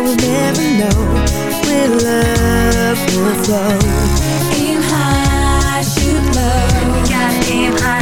We'll never know where love will flow. Aim high, shoot low. We gotta aim high.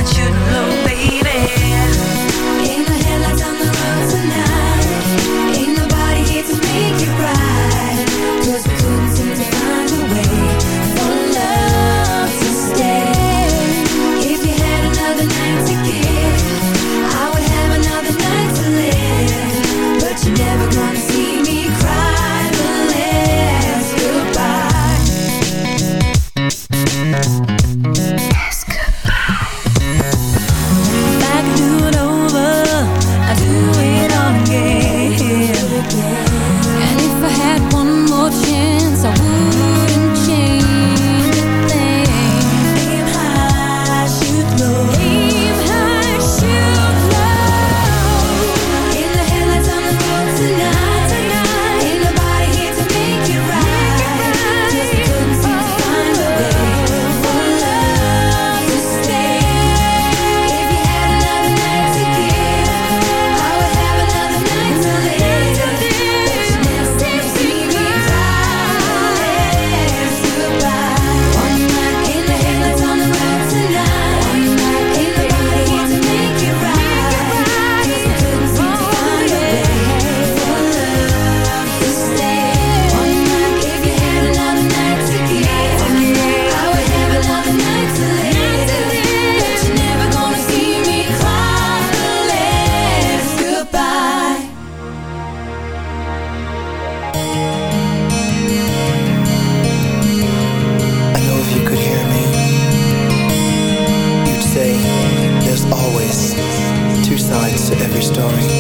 More every words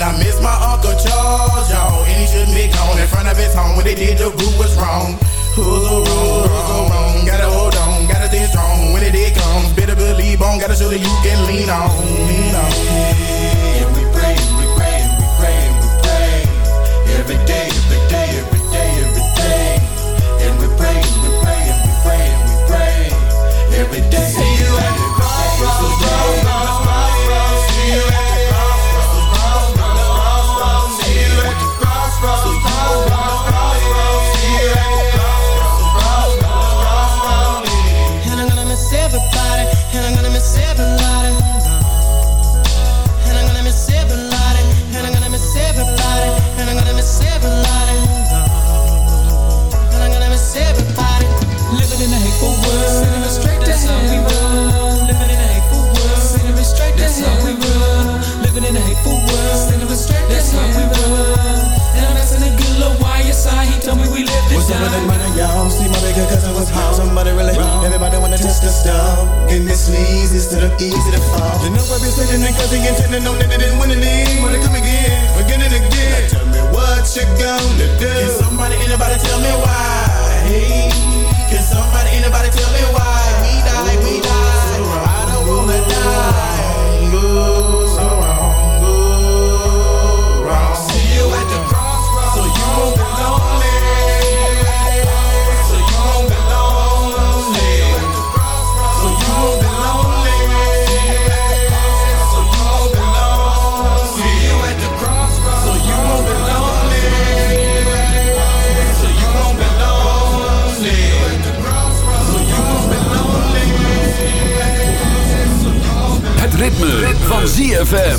Yeah, man, I miss my Uncle Charles, y'all. And he shouldn't be gone in front of his home. When they did, the group was wrong. Who's so wrong, who's so wrong? Gotta hold on, gotta stay strong. When the day comes, better believe on. Gotta show that you can lean on, lean on. And we praying, we praying, we praying, we praying. Every day, every day, every day, every day. And we praying, we praying, we praying, we praying. Every day. Home. Somebody really wrong. Everybody wanna test the stuff. And this leads instead of easy to fall. You know I've been sitting and cause he intended on that they didn't win the league. Wanna come again, again and again. Now tell me what you gonna do. Can somebody, anybody tell me why? Hey, can somebody, anybody tell me why? We die, we die. I don't wanna die. Het ritme, van ZFM.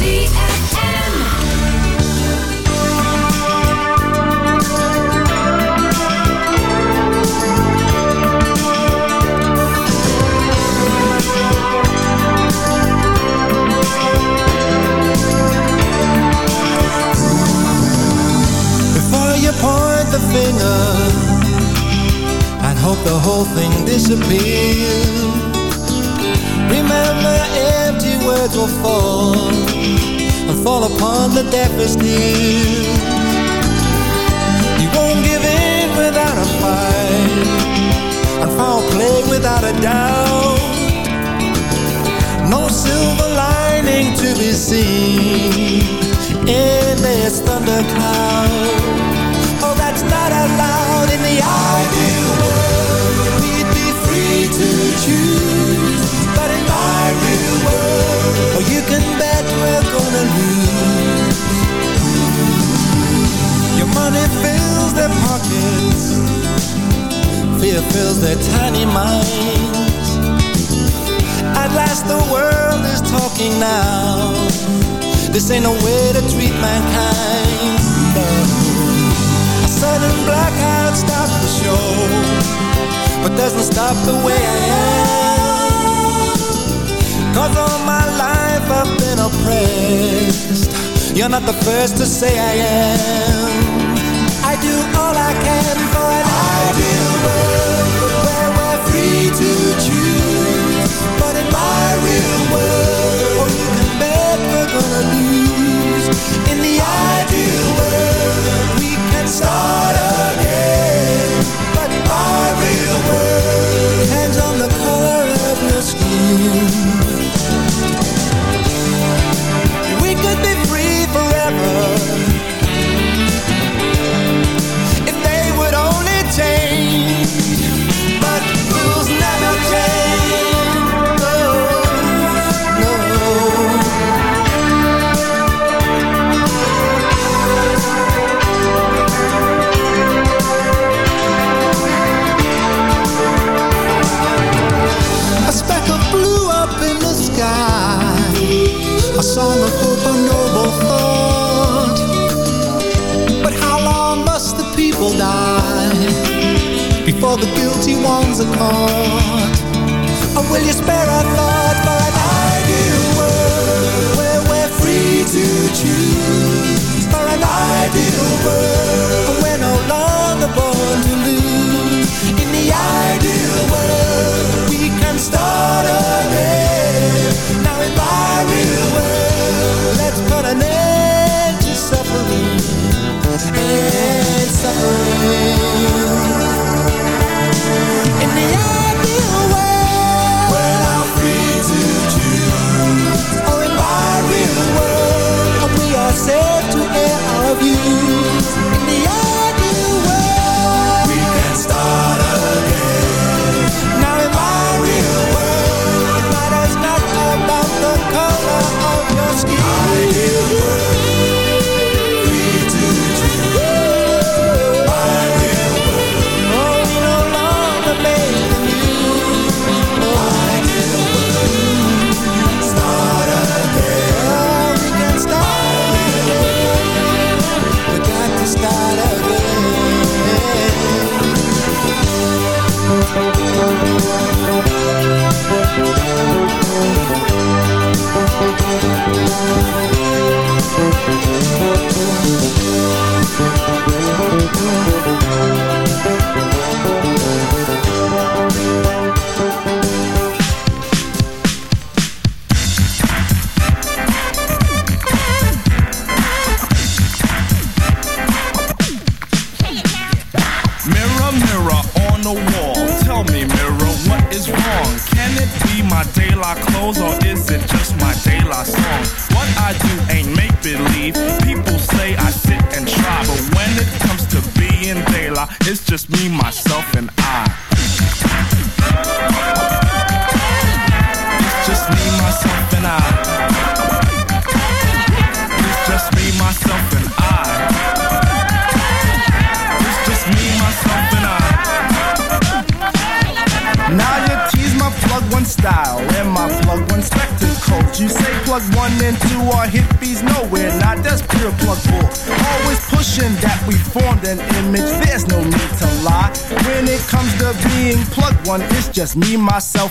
Before you point the finger and hope the whole thing disappears. Will fall and fall upon the deafest ear. You won't give in without a fight and foul play without a doubt. No silver lining to be seen in this thundercloud. You can bet we're gonna lose. Your money fills their pockets, fear fills their tiny minds. At last the world is talking now This ain't no way to treat mankind. A sudden blackout stops the show But doesn't stop the way I am Cause all my life Oppressed You're not the first to say I am. I do all I can just me, myself,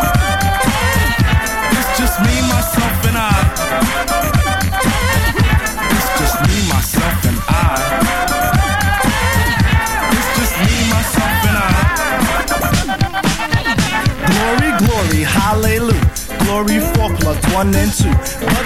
It's just me, myself, and I. It's just me, myself, and I. Glory, glory, hallelujah. Glory for one and two. But